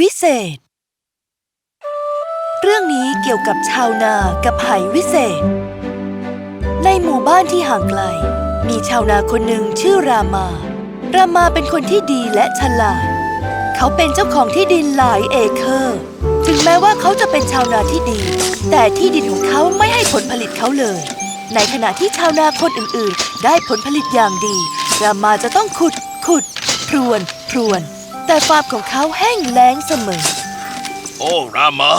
วิเศษ เรื่องนี้เกี่ยวกับชาวนากับไหวิเศษ ในหมู่บ้านที่ห่างไกล มีชาวนาคนหนึ่งชื่อรามา รามาเป็นคนที่ดีและฉลาด เขาเป็นเจ้าของที่ดินหลายเอเคอร์ ถึงแม้ว่าเขาจะเป็นชาวนาที่ดี แต่ที่ดินของเขาไม่ให้ผลผลิตเขาเลย ในขณะที่ชาวนาคนอื่นๆ ได้ผลผลิตอย่างดี รามาจะต้องขุด ขุด พรวน พรวน แต่ฟาร์มของเขาแห้งแล้งเสมอ โอ้รามา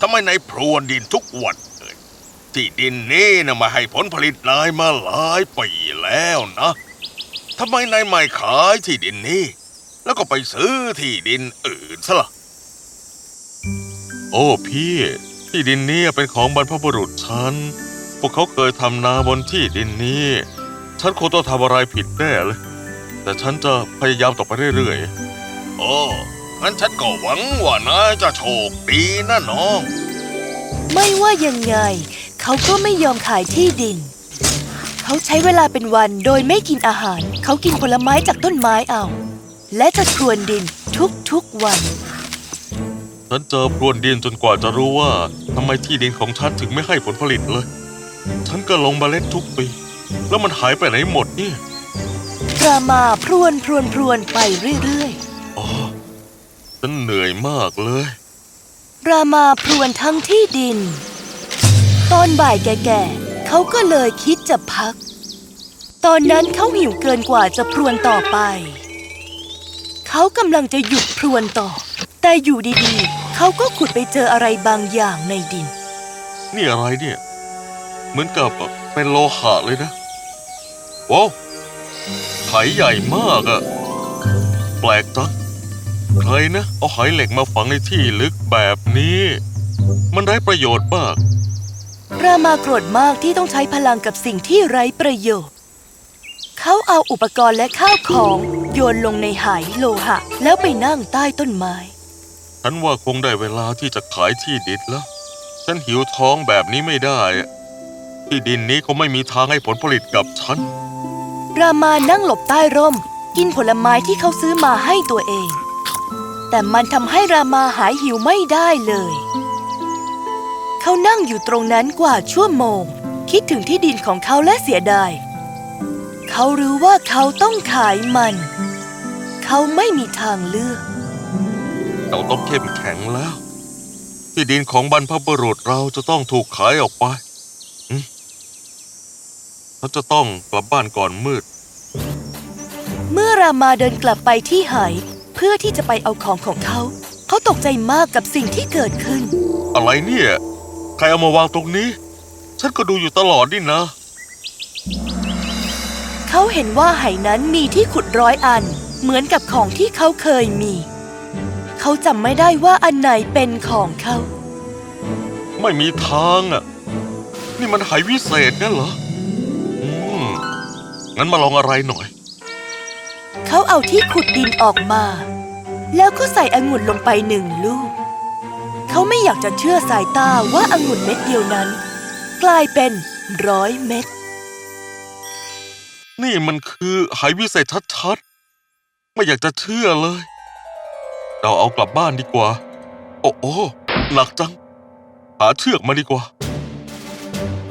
ทำไมนายพรวนดินทุกวันเลยที่ดินนี้นะมาให้ผลผลิตนายมาหลายปีแล้วนะทำไมนายไม่ขายที่ดินนี้แล้วก็ไปซื้อที่ดินอื่นซะล่ะโอ้พี่ ที่ดินนี้เป็นของบรรพบุรุษฉัน พวกเขาเคยทำนาบนที่ดินนี้ ฉันคงต้องทำอะไรผิดแน่เลย แต่ฉันจะพยายามต่อไปเรื่อยๆ โอ้งั้นฉันก็หวังว่านายจะโชคดีนะน้อง ไม่ว่ายังไง เขาก็ไม่ยอมขายที่ดิน เขาใช้เวลาเป็นวันโดยไม่กินอาหาร เขากินผลไม้จากต้นไม้เอา และจะพรวนดินทุกๆวันฉันเจอพรวนดินจนกว่าจะรู้ว่าทำไมที่ดินของฉันถึงไม่ให้ผลผลิตเลย ฉันก็ลงเมล็ดทุกปี แล้วมันหายไปไหนหมดเนี่ยรามาพรวนพรวนพรวนไปเรื่อยอ๋อ ฉันเหนื่อยมากเลยๆรามาพรวนทั้งที่ดิน ตอนบ่ายแก่ๆเขาก็เลยคิดจะพัก ตอนนั้นเขาหิวเกินกว่าจะพรวนต่อไป เขากำลังจะหยุดพรวนต่อ แต่อยู่ดีๆ เขาก็ขุดไปเจออะไรบางอย่างในดิน นี่อะไรเนี่ย เหมือนกับเป็นโลหะเลยนะว้าวไหใหญ่มากอะแปลกจัง ใครนะ เอาไหเหล็กมาฝังในที่ลึกแบบนี้ มันได้ประโยชน์มาก รามาโกรธมากที่ต้องใช้พลังกับสิ่งที่ไร้ประโยชน์ เขาเอาอุปกรณ์และข้าวของโยนลงในหายโลหะ แล้วไปนั่งใต้ต้นไม้ ฉันว่าคงได้เวลาที่จะขายที่ดินแล้ว ฉันหิวท้องแบบนี้ไม่ได้อะที่ดินนี้คงไม่มีทางให้ผลผลิตกับฉัน รามานั่งหลบใต้ร่ม กินผลไม้ที่เขาซื้อมาให้ตัวเอง แต่มันทำให้รามาหายหิวไม่ได้เลย เขานั่งอยู่ตรงนั้นกว่าชั่วโมง คิดถึงที่ดินของเขาและเสียดาย เขารู้ว่าเขาต้องขายมัน เขาไม่มีทางเลือก เราต้องเข้มแข็งแล้ว ที่ดินของบรรพบุรุษเราจะต้องถูกขายออกไปอืมฉันจะต้องกลับบ้านก่อนมืด เมื่อรามาเดินกลับไปที่ไหายเพื่อที่จะไปเอาของของเขา เขาตกใจมากกับสิ่งที่เกิดขึ้น อะไรเนี่ย ใครเอามาวางตรงนี้ ฉันก็ดูอยู่ตลอดนี่นะ เขาเห็นว่าไหนั้นมีที่ขุดร้อยอัน เหมือนกับของที่เขาเคยมี เขาจำไม่ได้ว่าอันไหนเป็นของเขา ไม่มีทางอะ นี่มันหายวิเศษงั้นเหรอ อืม งั้นมาลองอะไรหน่อย เขาเอาที่ขุดดินออกมา แล้วก็ใส่องุ่นลงไปหนึ่งลูก เขาไม่อยากจะเชื่อสายตาว่าองุ่นเม็ดเดียวนั้น กลายเป็นร้อยเม็ด นี่มันคือหายวิเศษชัดๆ ไม่อยากจะเชื่อเลย เราเอากลับบ้านดีกว่า โอ้โอ้หนักจัง หาเชือกมาดีกว่า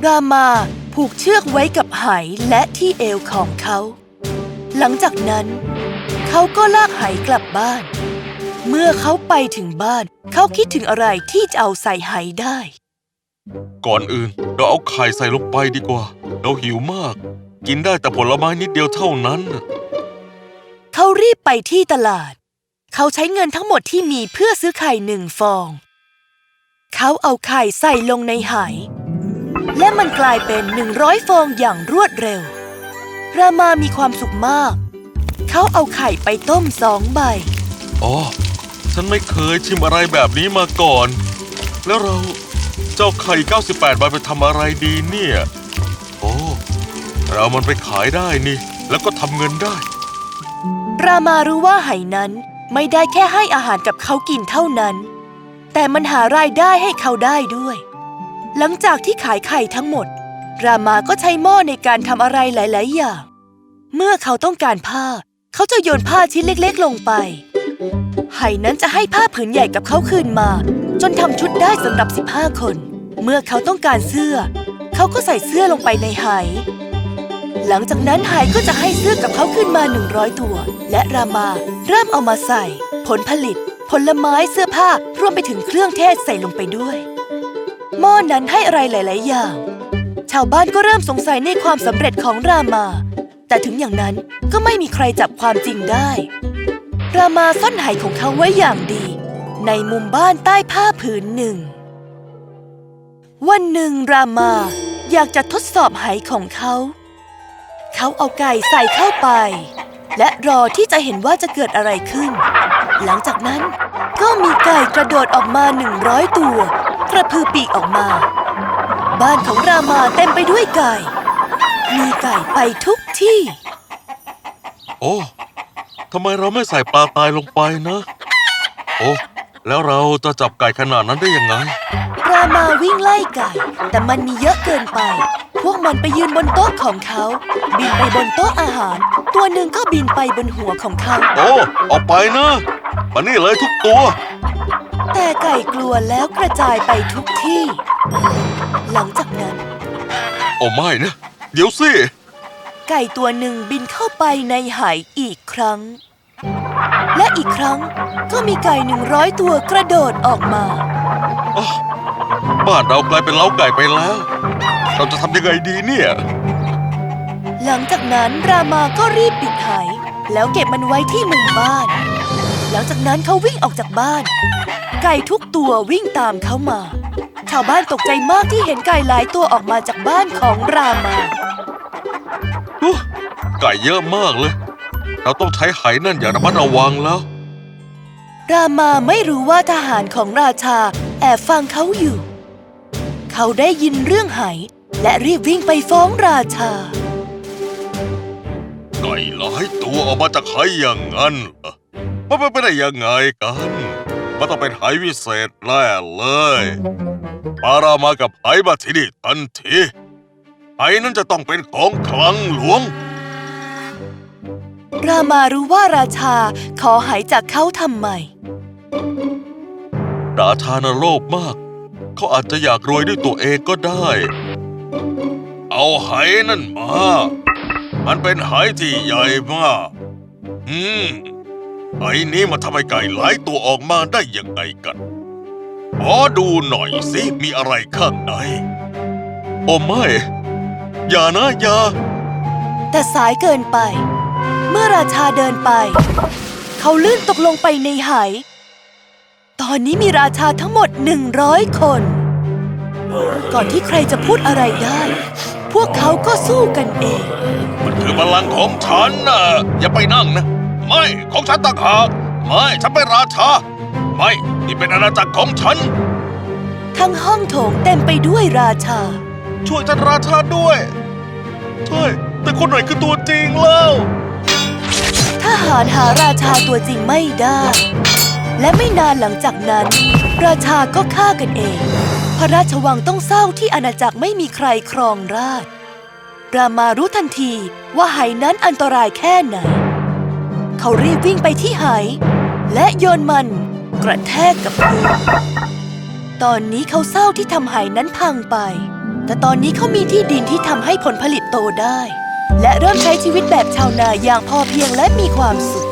รามาผูกเชือกไว้กับไหและที่เอวของเขา หลังจากนั้น เขาก็ลากไหกลับบ้าน เมื่อเขาไปถึงบ้าน เขาคิดถึงอะไรที่จะเอาใส่ไหได้ ก่อนอื่นเราเอาไข่ใส่ลงไปดีกว่า เราหิวมาก กินได้แต่ผลไม้นิดเดียวเท่านั้นน่ะเขารีบไปที่ตลาด เขาใช้เงินทั้งหมดที่มีเพื่อซื้อไข่หนึ่งฟอง เขาเอาไข่ใส่ลงในไหายและมันกลายเป็นหนึ่งร้อยฟองอย่างรวดเร็ว รามามีความสุขมาก เขาเอาไข่ไปต้มสองใบ อ๋อ ฉันไม่เคยชิมอะไรแบบนี้มาก่อน แล้วเราเจ้าไข่ 98 ใบไปทำอะไรดีเนี่ย โอ้เรามันไปขายได้นี่ แล้วก็ทำเงินได้ รามารู้ว่าไหนั้นไม่ได้แค่ให้อาหารกับเขากินเท่านั้น แต่มันหารายได้ให้เขาได้ด้วย หลังจากที่ขายไข่ทั้งหมด รามาก็ใช้หม้อในการทำอะไรหลาย ๆ อย่าง เมื่อเขาต้องการผ้า เขาจะโยนผ้าชิ้นเล็ก ๆ ลงไป ไหนั้นจะให้ผ้าผืนใหญ่กับเขาคืนมา จนทำชุดได้สำหรับ 15 คน เมื่อเขาต้องการเสื้อ เขาก็ใส่เสื้อลงไปในไหหลังจากนั้นไหก็จะให้เสื้อกับเขาขึ้นมา 100 ตัว และรามาเริ่มเอามาใส่ ผลผลิต ผลไม้เสื้อผ้ารวมไปถึงเครื่องเทศใส่ลงไปด้วย หม้อนั้นให้อะไรหลาย ๆ อย่าง ชาวบ้านก็เริ่มสงสัยในความสำเร็จของรามา แต่ถึงอย่างนั้นก็ไม่มีใครจับความจริงได้ รามาซ่อนไหของเขาไว้อย่างดี ในมุมบ้านใต้ผ้าผืนหนึ่ง วันหนึ่งรามาอยากจะทดสอบไหของเขา เขาเอาไก่ใส่เข้าไป และรอที่จะเห็นว่าจะเกิดอะไรขึ้น หลังจากนั้นก็มีไก่กระโดดออกมาหนึ่งร้อยตัว กระพือปีกออกมา บ้านของรามาเต็มไปด้วยไก่ มีไก่ไปทุกที่ โอ้ทำไมเราไม่ใส่ปลาตายลงไปนะ โอ้แล้วเราจะจับไก่ขนาดนั้นได้ยังไง รามาวิ่งไล่ไก่ แต่มันมีเยอะเกินไป พวกมันไปยืนบนโต๊ะของเขา บินไปบนโต๊ะอาหาร ตัวหนึ่งก็บินไปบนหัวของเขา โอ้ออกไปนะมานี่เลยทุกตัว แต่ไก่กลัวแล้วกระจายไปทุกที่ หลังจากนั้น โอ้ไม่นะ เดี๋ยวสิ ไก่ตัวหนึ่งบินเข้าไปในไหอีกครั้ง และอีกครั้งก็มีไก่หนึ่งร้อยตัวกระโดดออกมาอ้าวบ้านเรากลายเป็นเล้าไก่ไปแล้ว เราจะทำยังไงดีเนี่ย หลังจากนั้นรามาก็รีบปิดไหแล้วเก็บมันไว้ที่มุมบ้าน หลังจากนั้นเขาวิ่งออกจากบ้าน ไก่ทุกตัววิ่งตามเขามา ชาวบ้านตกใจมากที่เห็นไก่หลายตัวออกมาจากบ้านของรามาอุ๊ยไก่เยอะมากเลย เราต้องใช้ไหนั่นอย่างระมัดระวังแล้ว รามาไม่รู้ว่าทหารของราชาแอบฟังเขาอยู่ เขาได้ยินเรื่องไหและรีบวิ่งไปฟ้องราชา ไก่หลายตัวออกมาจากไหอย่างนั้นเหรอมันเป็นไปได้ยังไงกัน มันต้องเป็นไหวิเศษแน่เลย ปารามากับไหมาที่นี่ทันทีไหนั้นจะต้องเป็นของคลังหลวง รามารู้ว่าราชาขอไหจากเขาทำไมราชานะโลภมาก เขาอาจจะอยากรวยด้วยตัวเองก็ได้ เอาไหนั่นมา มันเป็นไหที่ใหญ่มาก อืม ไหนี้มาทำให้ไก่หลายตัวออกมาได้ยังไงกันขอดูหน่อยสิมีอะไรข้างใน โอ้ไม่ อย่านะอย่า แต่สายเกินไป เมื่อราชาเดินไป เขาลื่นตกลงไปในไหตอนนี้มีราชาทั้งหมดหนึ่งร้อยคน ก่อนที่ใครจะพูดอะไรได้ พวกเขาก็สู้กันเอง มันคือพลังของฉันนะอย่าไปนั่งนะ ไม่ของฉันต่างหากไม่ฉันเป็นราชา ไม่นี่เป็นอาณาจักรของฉัน ทั้งห้องโถงเต็มไปด้วยราชา ช่วยท่านราชาด้วยใช่แต่คนไหนคือตัวจริงเล่าทหารหาราชาตัวจริงไม่ได้ และไม่นานหลังจากนั้น ราชาก็ฆ่ากันเอง พระราชวังต้องเศร้าที่อาณาจักรไม่มีใครครองราชย์รามารู้ทันทีว่าไหนั้นอันตรายแค่ไหน เขารีบวิ่งไปที่หายและโยนมันกระแทกกับพื้นตอนนี้เขาเศร้าที่ทำหายนั้นพังไป แต่ตอนนี้เขามีที่ดินที่ทำให้ผลผลิตโตได้ และเริ่มใช้ชีวิตแบบชาวนาอย่างพอเพียงและมีความสุข